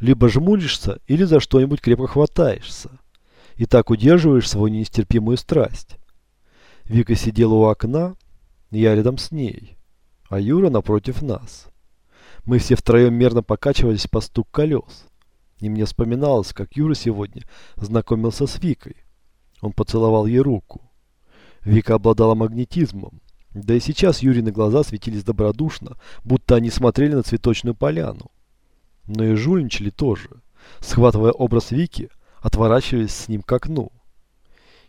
либо жмуришься, или за что-нибудь крепко хватаешься. И так удерживаешь свою нестерпимую страсть. Вика сидела у окна, я рядом с ней, а Юра напротив нас. Мы все втроем мерно покачивались по стук колес. И мне вспоминалось, как Юра сегодня знакомился с Викой. Он поцеловал ей руку. Вика обладала магнетизмом. Да и сейчас Юрины глаза светились добродушно, будто они смотрели на цветочную поляну но и жульничали тоже, схватывая образ Вики, отворачиваясь с ним к окну.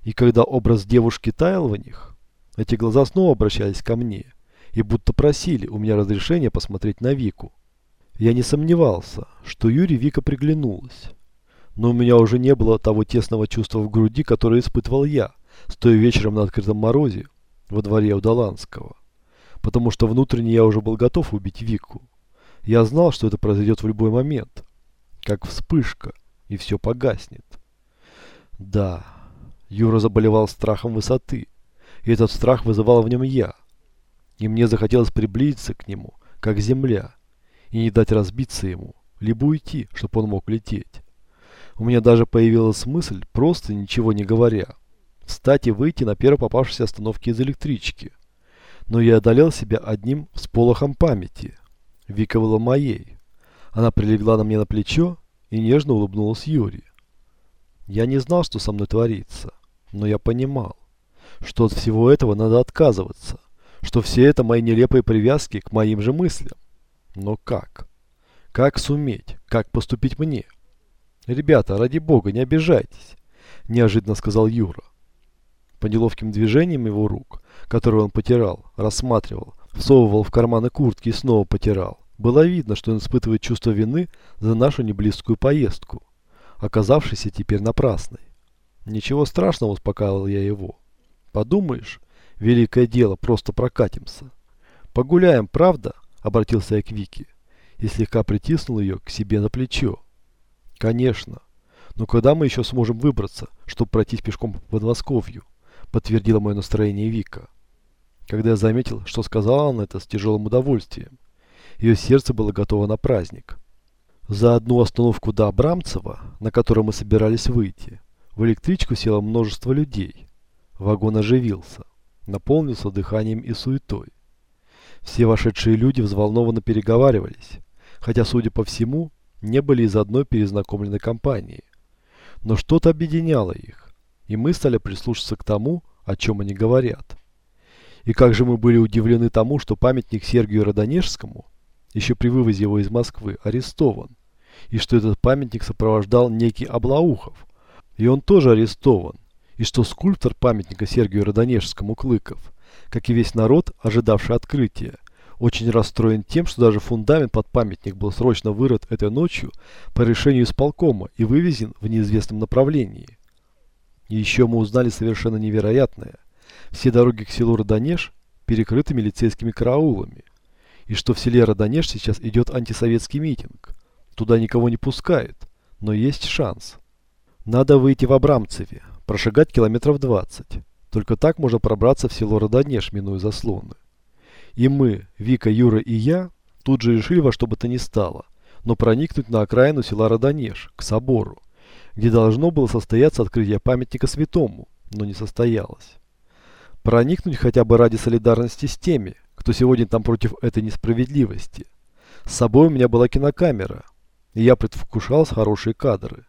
И когда образ девушки таял в них, эти глаза снова обращались ко мне и будто просили у меня разрешения посмотреть на Вику. Я не сомневался, что Юре Вика приглянулась. Но у меня уже не было того тесного чувства в груди, которое испытывал я, стоя вечером на открытом морозе во дворе у Доланского. Потому что внутренне я уже был готов убить Вику. Я знал, что это произойдет в любой момент. Как вспышка. И все погаснет. Да. Юра заболевал страхом высоты. И этот страх вызывал в нем я. И мне захотелось приблизиться к нему, как земля. И не дать разбиться ему. Либо уйти, чтобы он мог лететь. У меня даже появилась мысль, просто ничего не говоря. Встать и выйти на первой попавшейся остановке из электрички. Но я одолел себя одним всполохом памяти. Вика была моей. Она прилегла на мне на плечо и нежно улыбнулась Юре. Я не знал, что со мной творится, но я понимал, что от всего этого надо отказываться, что все это мои нелепые привязки к моим же мыслям. Но как? Как суметь? Как поступить мне? Ребята, ради бога, не обижайтесь, неожиданно сказал Юра. По неловким движениям его рук, которые он потирал, рассматривал, всовывал в карманы куртки и снова потирал. Было видно, что он испытывает чувство вины за нашу неблизкую поездку, оказавшейся теперь напрасной. Ничего страшного, успокаивал я его. Подумаешь, великое дело, просто прокатимся. Погуляем, правда? Обратился я к Вике и слегка притиснул ее к себе на плечо. Конечно. Но когда мы еще сможем выбраться, чтобы пройтись пешком по Подмосковью? Подтвердила мое настроение Вика. Когда я заметил, что сказала она это с тяжелым удовольствием, ее сердце было готово на праздник. За одну остановку до Абрамцева, на которую мы собирались выйти, в электричку село множество людей. Вагон оживился, наполнился дыханием и суетой. Все вошедшие люди взволнованно переговаривались, хотя, судя по всему, не были из одной перезнакомленной компании. Но что-то объединяло их, и мы стали прислушаться к тому, о чем они говорят. И как же мы были удивлены тому, что памятник Сергию Родонежскому – еще при вывозе его из Москвы, арестован, и что этот памятник сопровождал некий Облаухов, и он тоже арестован, и что скульптор памятника Сергию Родонежскому Клыков, как и весь народ, ожидавший открытия, очень расстроен тем, что даже фундамент под памятник был срочно вырыт этой ночью по решению исполкома и вывезен в неизвестном направлении. И еще мы узнали совершенно невероятное. Все дороги к селу Родонеж перекрыты милицейскими караулами и что в селе Родонеж сейчас идет антисоветский митинг. Туда никого не пускают, но есть шанс. Надо выйти в Абрамцеве, прошагать километров 20. Только так можно пробраться в село Родонеж, минуя заслоны. И мы, Вика, Юра и я, тут же решили во что бы то ни стало, но проникнуть на окраину села Родонеж, к собору, где должно было состояться открытие памятника святому, но не состоялось. Проникнуть хотя бы ради солидарности с теми, что сегодня там против этой несправедливости. С собой у меня была кинокамера, и я предвкушал хорошие кадры.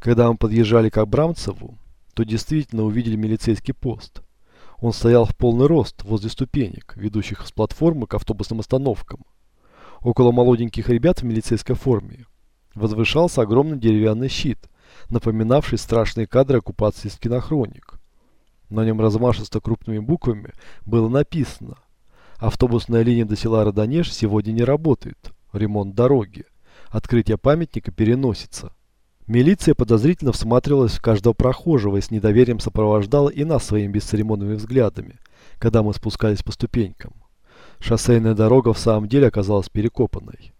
Когда мы подъезжали к Абрамцеву, то действительно увидели милицейский пост. Он стоял в полный рост возле ступенек, ведущих с платформы к автобусным остановкам. Около молоденьких ребят в милицейской форме возвышался огромный деревянный щит, напоминавший страшные кадры оккупации из кинохроник. На нем размашисто крупными буквами было написано Автобусная линия до села Родонеж сегодня не работает. Ремонт дороги. Открытие памятника переносится. Милиция подозрительно всматривалась в каждого прохожего и с недоверием сопровождала и нас своими бесцеремонными взглядами, когда мы спускались по ступенькам. Шоссейная дорога в самом деле оказалась перекопанной.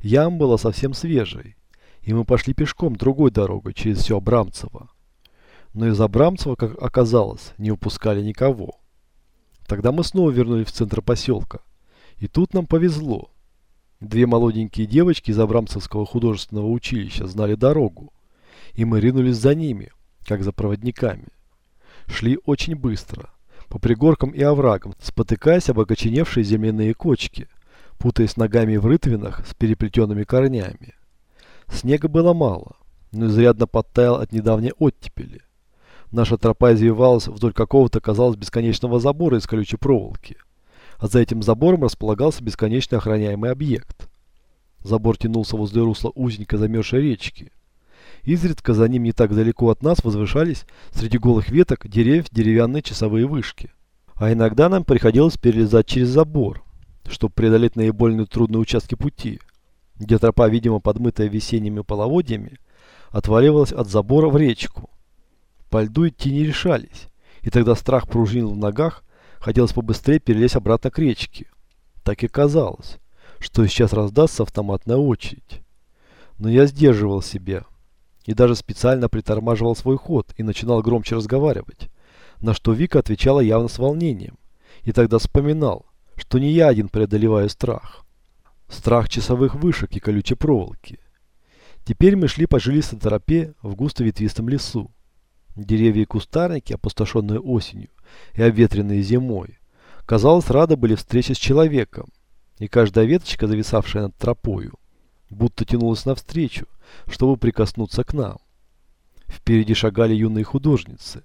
Ям была совсем свежей, и мы пошли пешком другой дорогой через все Абрамцево. Но из Абрамцева, как оказалось, не упускали никого. Тогда мы снова вернулись в центр поселка. И тут нам повезло. Две молоденькие девочки из Абрамцевского художественного училища знали дорогу. И мы ринулись за ними, как за проводниками. Шли очень быстро, по пригоркам и оврагам, спотыкаясь об окоченевшие земляные кочки, путаясь ногами в рытвинах с переплетенными корнями. Снега было мало, но изрядно подтаял от недавней оттепели. Наша тропа извивалась вдоль какого-то, казалось, бесконечного забора из колючей проволоки. А за этим забором располагался бесконечно охраняемый объект. Забор тянулся возле русла узенькой замерзшей речки. Изредка за ним не так далеко от нас возвышались среди голых веток деревьев деревянные часовые вышки. А иногда нам приходилось перелезать через забор, чтобы преодолеть наиболее трудные участки пути, где тропа, видимо, подмытая весенними половодьями, отваливалась от забора в речку. По льду идти не решались, и тогда страх пружинил в ногах, хотелось побыстрее перелезть обратно к речке. Так и казалось, что сейчас раздастся автоматная очередь. Но я сдерживал себя и даже специально притормаживал свой ход и начинал громче разговаривать, на что Вика отвечала явно с волнением, и тогда вспоминал, что не я один преодолеваю страх. Страх часовых вышек и колючей проволоки. Теперь мы шли по жилистой тропе в густо ветвистом лесу. Деревья и кустарники, опустошенные осенью и обветренные зимой, казалось, рады были встрече с человеком, и каждая веточка, зависавшая над тропою, будто тянулась навстречу, чтобы прикоснуться к нам. Впереди шагали юные художницы.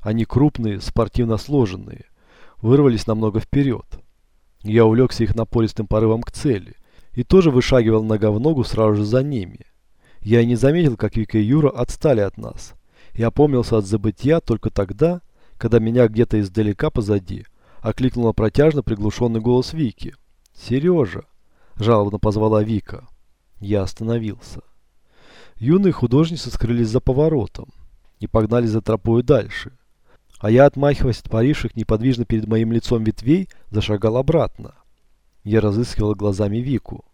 Они крупные, спортивно сложенные, вырвались намного вперед. Я увлекся их напористым порывом к цели и тоже вышагивал нога в ногу сразу же за ними. Я и не заметил, как Вика и Юра отстали от нас – я опомнился от забытия только тогда, когда меня где-то издалека позади окликнул протяжно приглушенный голос Вики. «Сережа!» – жалобно позвала Вика. Я остановился. Юные художницы скрылись за поворотом и погнали за тропой дальше. А я, отмахиваясь от паривших неподвижно перед моим лицом ветвей, зашагал обратно. Я разыскивал глазами Вику.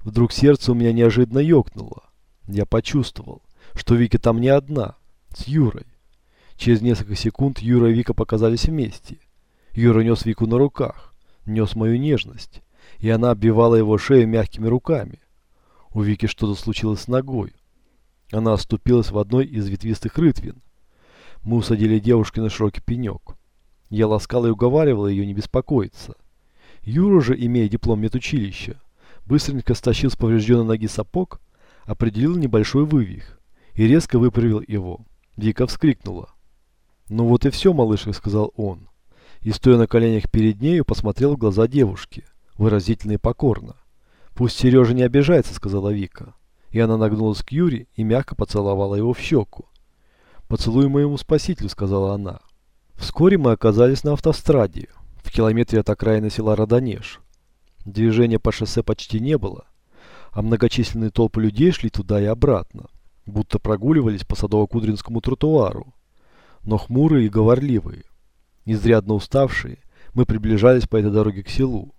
Вдруг сердце у меня неожиданно ёкнуло. Я почувствовал, что Вики там не одна – с Юрой. Через несколько секунд Юра и Вика показались вместе. Юра нес Вику на руках, нес мою нежность, и она оббивала его шею мягкими руками. У Вики что-то случилось с ногой. Она оступилась в одной из ветвистых рытвин. Мы усадили девушки на широкий пенек. Я ласкал и уговаривала ее не беспокоиться. Юра же, имея диплом медучилища, быстренько стащил с поврежденной ноги сапог, определил небольшой вывих и резко выправил его. Вика вскрикнула. «Ну вот и все, малышка», — сказал он. И стоя на коленях перед нею, посмотрел в глаза девушки, выразительно и покорно. «Пусть Сережа не обижается», — сказала Вика. И она нагнулась к Юре и мягко поцеловала его в щеку. «Поцелуй моему спасителю», — сказала она. Вскоре мы оказались на автостраде, в километре от окраины села Родонеж. Движения по шоссе почти не было, а многочисленные толпы людей шли туда и обратно будто прогуливались по Садово-Кудринскому тротуару. Но хмурые и говорливые, незрядно уставшие, мы приближались по этой дороге к селу.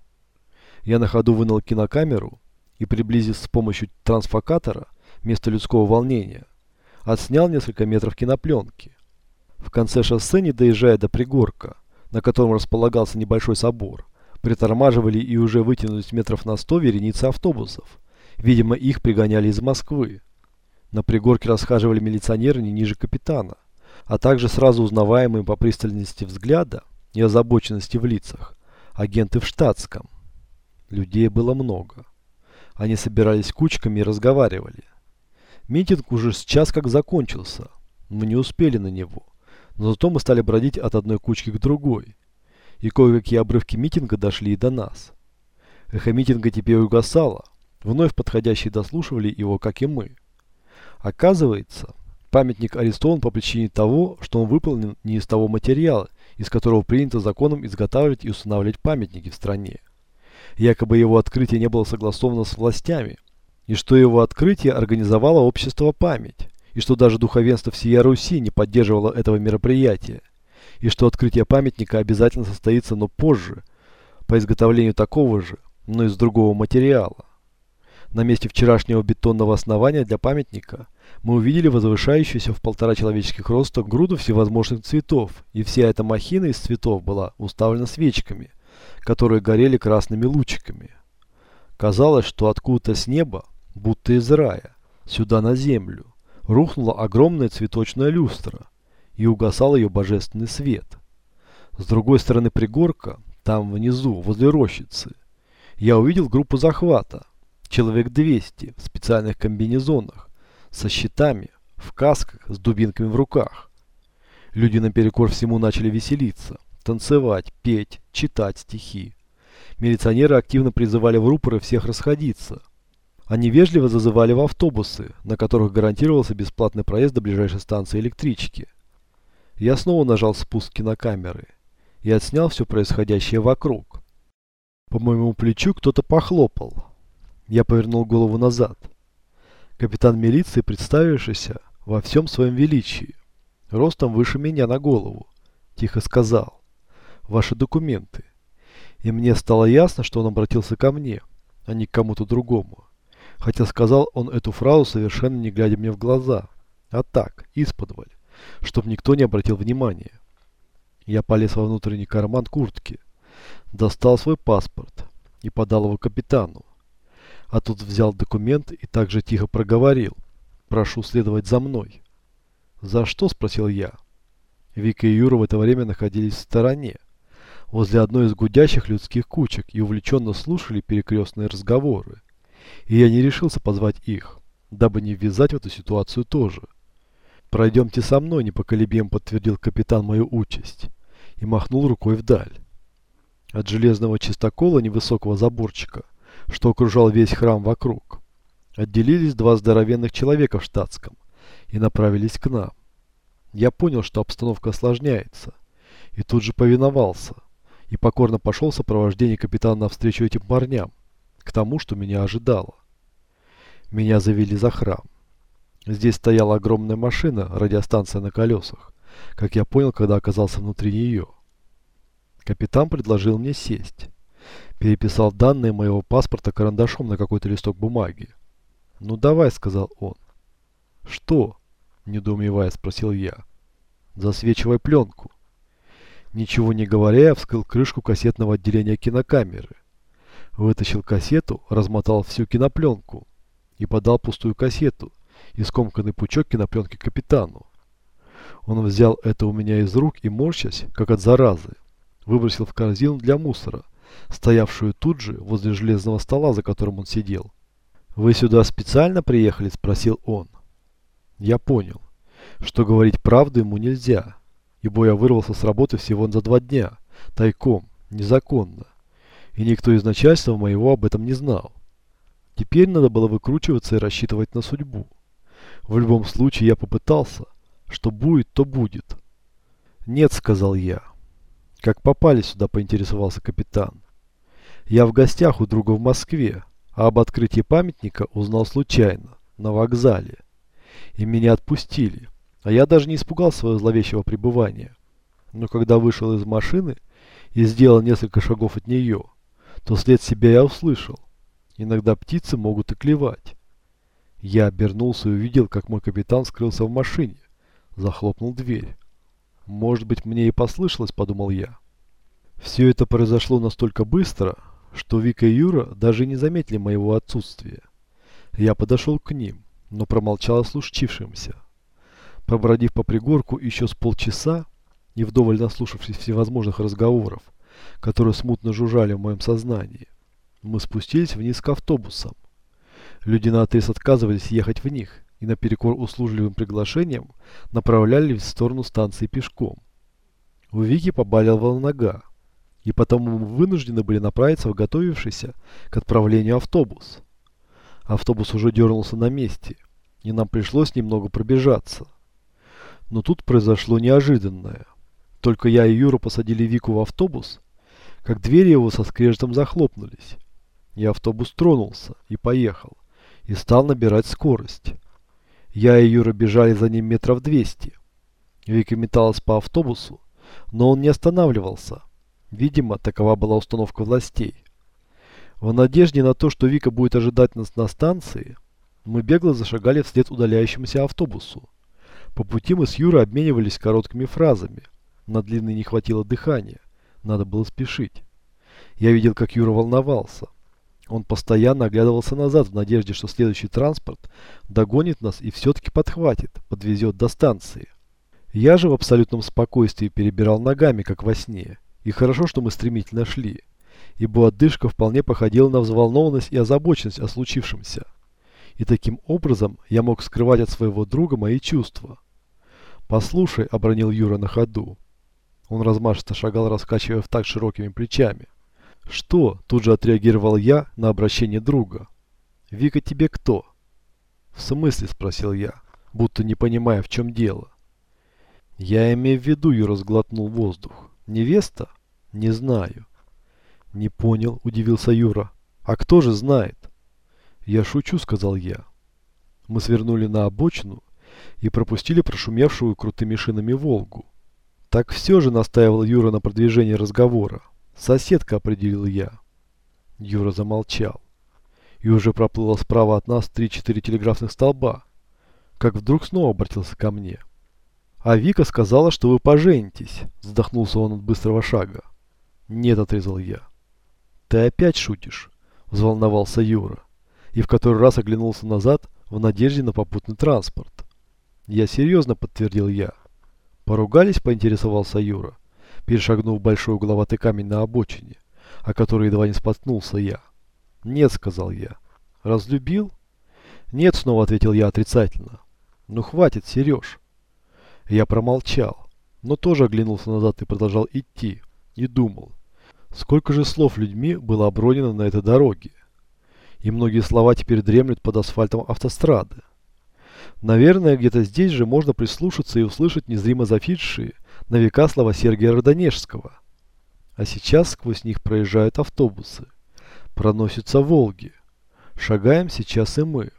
Я на ходу вынул кинокамеру и, приблизив с помощью трансфокатора место людского волнения, отснял несколько метров кинопленки. В конце шоссе, не доезжая до пригорка, на котором располагался небольшой собор, притормаживали и уже вытянулись метров на сто вереницы автобусов. Видимо, их пригоняли из Москвы. На пригорке расхаживали милиционеры не ниже капитана, а также сразу узнаваемые по пристальности взгляда и озабоченности в лицах, агенты в штатском. Людей было много. Они собирались кучками и разговаривали. Митинг уже сейчас как закончился. Мы не успели на него. Но зато мы стали бродить от одной кучки к другой. И кое-какие обрывки митинга дошли и до нас. Эхо митинга теперь угасало. Вновь подходящие дослушивали его, как и мы. Оказывается, памятник арестован по причине того, что он выполнен не из того материала, из которого принято законом изготавливать и устанавливать памятники в стране. Якобы его открытие не было согласовано с властями, и что его открытие организовало общество память, и что даже духовенство всей Руси не поддерживало этого мероприятия, и что открытие памятника обязательно состоится, но позже, по изготовлению такого же, но из другого материала. На месте вчерашнего бетонного основания для памятника мы увидели возвышающуюся в полтора человеческих роста груду всевозможных цветов, и вся эта махина из цветов была уставлена свечками, которые горели красными лучиками. Казалось, что откуда-то с неба, будто из рая, сюда на землю, рухнула огромная цветочная люстра, и угасал ее божественный свет. С другой стороны пригорка, там внизу, возле рощицы, я увидел группу захвата, Человек 200 в специальных комбинезонах, со щитами, в касках, с дубинками в руках. Люди наперекор всему начали веселиться, танцевать, петь, читать стихи. Милиционеры активно призывали в рупоры всех расходиться. Они вежливо зазывали в автобусы, на которых гарантировался бесплатный проезд до ближайшей станции электрички. Я снова нажал спуск кинокамеры и отснял все происходящее вокруг. По моему плечу кто-то похлопал, я повернул голову назад. Капитан милиции, представившийся во всем своем величии, ростом выше меня на голову, тихо сказал «Ваши документы». И мне стало ясно, что он обратился ко мне, а не к кому-то другому. Хотя сказал он эту фразу, совершенно не глядя мне в глаза, а так, исподволь, чтобы никто не обратил внимания. Я полез во внутренний карман куртки, достал свой паспорт и подал его капитану а тут взял документ и также тихо проговорил. «Прошу следовать за мной». «За что?» – спросил я. Вика и Юра в это время находились в стороне, возле одной из гудящих людских кучек и увлеченно слушали перекрестные разговоры. И я не решился позвать их, дабы не ввязать в эту ситуацию тоже. «Пройдемте со мной», – непоколебим подтвердил капитан мою участь и махнул рукой вдаль. От железного чистокола невысокого заборчика что окружал весь храм вокруг. Отделились два здоровенных человека в штатском и направились к нам. Я понял, что обстановка осложняется, и тут же повиновался, и покорно пошел в сопровождении капитана навстречу этим парням, к тому, что меня ожидало. Меня завели за храм. Здесь стояла огромная машина, радиостанция на колесах, как я понял, когда оказался внутри нее. Капитан предложил мне сесть переписал данные моего паспорта карандашом на какой-то листок бумаги. «Ну давай», — сказал он. «Что?» — недоумевая спросил я. «Засвечивай пленку». Ничего не говоря, я вскрыл крышку кассетного отделения кинокамеры. Вытащил кассету, размотал всю кинопленку и подал пустую кассету и скомканный пучок кинопленки капитану. Он взял это у меня из рук и, морщась, как от заразы, выбросил в корзину для мусора, стоявшую тут же возле железного стола, за которым он сидел. «Вы сюда специально приехали?» – спросил он. Я понял, что говорить правду ему нельзя, ибо я вырвался с работы всего за два дня, тайком, незаконно, и никто из начальства моего об этом не знал. Теперь надо было выкручиваться и рассчитывать на судьбу. В любом случае я попытался. Что будет, то будет. «Нет», — сказал я. «Как попали сюда?» — поинтересовался капитан. Я в гостях у друга в Москве, а об открытии памятника узнал случайно, на вокзале. И меня отпустили, а я даже не испугал своего зловещего пребывания. Но когда вышел из машины и сделал несколько шагов от нее, то след себя я услышал. Иногда птицы могут и клевать. Я обернулся и увидел, как мой капитан скрылся в машине. Захлопнул дверь. «Может быть, мне и послышалось», — подумал я. Все это произошло настолько быстро, что Вика и Юра даже не заметили моего отсутствия. Я подошел к ним, но промолчал о случившемся. Побродив по пригорку еще с полчаса, не вдоволь наслушавшись всевозможных разговоров, которые смутно жужжали в моем сознании, мы спустились вниз к автобусам. Люди наотрез отказывались ехать в них и наперекор услужливым приглашениям направлялись в сторону станции пешком. У Вики побаливала нога и потом мы вынуждены были направиться в готовившийся к отправлению автобус. Автобус уже дернулся на месте, и нам пришлось немного пробежаться. Но тут произошло неожиданное. Только я и Юра посадили Вику в автобус, как двери его со скрежетом захлопнулись. И автобус тронулся и поехал, и стал набирать скорость. Я и Юра бежали за ним метров двести. Вика металась по автобусу, но он не останавливался – Видимо, такова была установка властей. В надежде на то, что Вика будет ожидать нас на станции, мы бегло зашагали вслед удаляющемуся автобусу. По пути мы с Юрой обменивались короткими фразами. На длинный не хватило дыхания. Надо было спешить. Я видел, как Юра волновался. Он постоянно оглядывался назад в надежде, что следующий транспорт догонит нас и все-таки подхватит, подвезет до станции. Я же в абсолютном спокойствии перебирал ногами, как во сне, и хорошо, что мы стремительно шли, ибо отдышка вполне походила на взволнованность и озабоченность о случившемся. И таким образом я мог скрывать от своего друга мои чувства. «Послушай», — обронил Юра на ходу. Он размашисто шагал, раскачивая в так широкими плечами. «Что?» – тут же отреагировал я на обращение друга. «Вика тебе кто?» «В смысле?» – спросил я, будто не понимая, в чем дело. «Я имею в виду», – Юра сглотнул воздух. Невеста? Не знаю. Не понял, удивился Юра. А кто же знает? Я шучу, сказал я. Мы свернули на обочину и пропустили прошумевшую крутыми шинами Волгу. Так все же настаивал Юра на продвижении разговора. Соседка определил я. Юра замолчал. И уже проплыло справа от нас 3-4 телеграфных столба. Как вдруг снова обратился ко мне. А Вика сказала, что вы поженитесь, вздохнулся он от быстрого шага. Нет, отрезал я. Ты опять шутишь, взволновался Юра. И в который раз оглянулся назад в надежде на попутный транспорт. Я серьезно, подтвердил я. Поругались, поинтересовался Юра, перешагнув большой угловатый камень на обочине, о которой едва не споткнулся я. Нет, сказал я. Разлюбил? Нет, снова ответил я отрицательно. Ну хватит, Сереж. Я промолчал, но тоже оглянулся назад и продолжал идти, и думал, сколько же слов людьми было обронено на этой дороге. И многие слова теперь дремлют под асфальтом автострады. Наверное, где-то здесь же можно прислушаться и услышать незримо зафитшие на века слова Сергия Родонежского. А сейчас сквозь них проезжают автобусы. Проносятся «Волги». Шагаем сейчас и мы.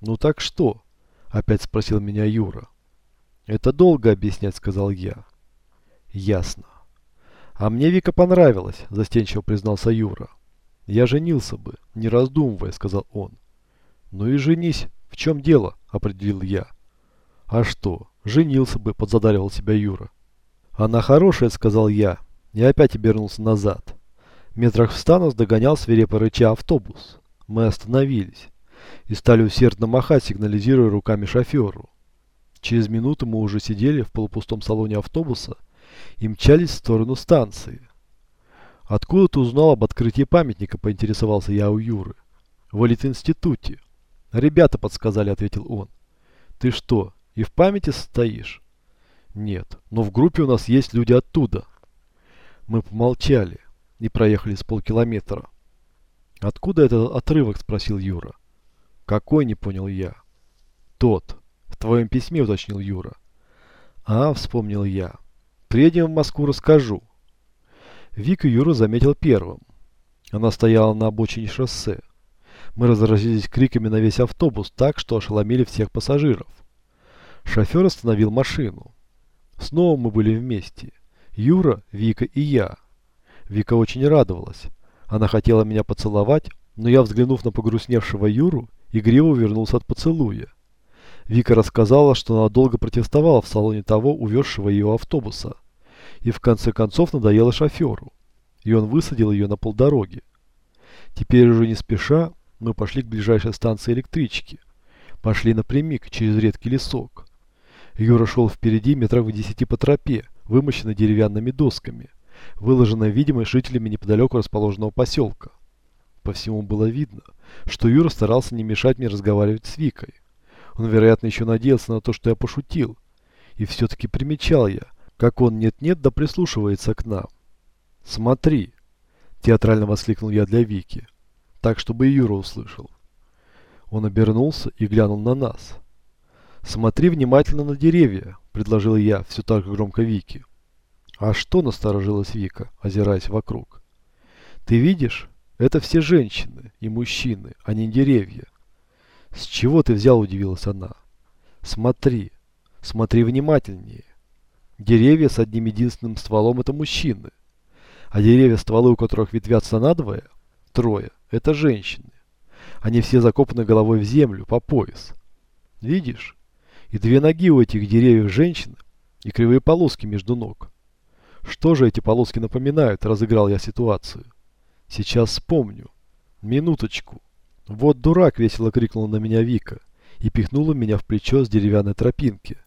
«Ну так что?» – опять спросил меня Юра. Это долго объяснять, сказал я. Ясно. А мне Вика понравилась, застенчиво признался Юра. Я женился бы, не раздумывая, сказал он. Ну и женись, в чем дело, определил я. А что, женился бы, подзадаривал себя Юра. Она хорошая, сказал я. И опять обернулся назад. Метрах в ста нас догонял свирепо рыча автобус. Мы остановились и стали усердно махать, сигнализируя руками шоферу. Через минуту мы уже сидели в полупустом салоне автобуса и мчались в сторону станции. «Откуда ты узнал об открытии памятника?» – поинтересовался я у Юры. «В Элит-институте». «Ребята подсказали», – ответил он. «Ты что, и в памяти состоишь?» «Нет, но в группе у нас есть люди оттуда». Мы помолчали и проехали с полкилометра. «Откуда этот отрывок?» – спросил Юра. «Какой?» – не понял я. «Тот». В твоем письме, уточнил Юра. А, вспомнил я. Приедем в Москву, расскажу. Вику Юра заметил первым. Она стояла на обочине шоссе. Мы разразились криками на весь автобус так, что ошеломили всех пассажиров. Шофер остановил машину. Снова мы были вместе. Юра, Вика и я. Вика очень радовалась. Она хотела меня поцеловать, но я, взглянув на погрустневшего Юру, игриво вернулся от поцелуя. Вика рассказала, что она долго протестовала в салоне того, увезшего ее автобуса. И в конце концов надоело шоферу. И он высадил ее на полдороги. Теперь уже не спеша мы пошли к ближайшей станции электрички. Пошли напрямик через редкий лесок. Юра шел впереди метров в десяти по тропе, вымощенной деревянными досками, выложенной, видимо, жителями неподалеку расположенного поселка. По всему было видно, что Юра старался не мешать мне разговаривать с Викой. Он, вероятно, еще надеялся на то, что я пошутил. И все-таки примечал я, как он нет-нет да прислушивается к нам. «Смотри!» – театрально воскликнул я для Вики, так, чтобы и Юра услышал. Он обернулся и глянул на нас. «Смотри внимательно на деревья», – предложил я все так же громко Вики. «А что?» – насторожилась Вика, озираясь вокруг. «Ты видишь? Это все женщины и мужчины, а не деревья. С чего ты взял, удивилась она. Смотри, смотри внимательнее. Деревья с одним единственным стволом – это мужчины. А деревья, стволы у которых ветвятся надвое, трое – это женщины. Они все закопаны головой в землю, по пояс. Видишь? И две ноги у этих деревьев женщины, и кривые полоски между ног. Что же эти полоски напоминают, разыграл я ситуацию. Сейчас вспомню. Минуточку. «Вот дурак!» — весело крикнула на меня Вика и пихнула меня в плечо с деревянной тропинки.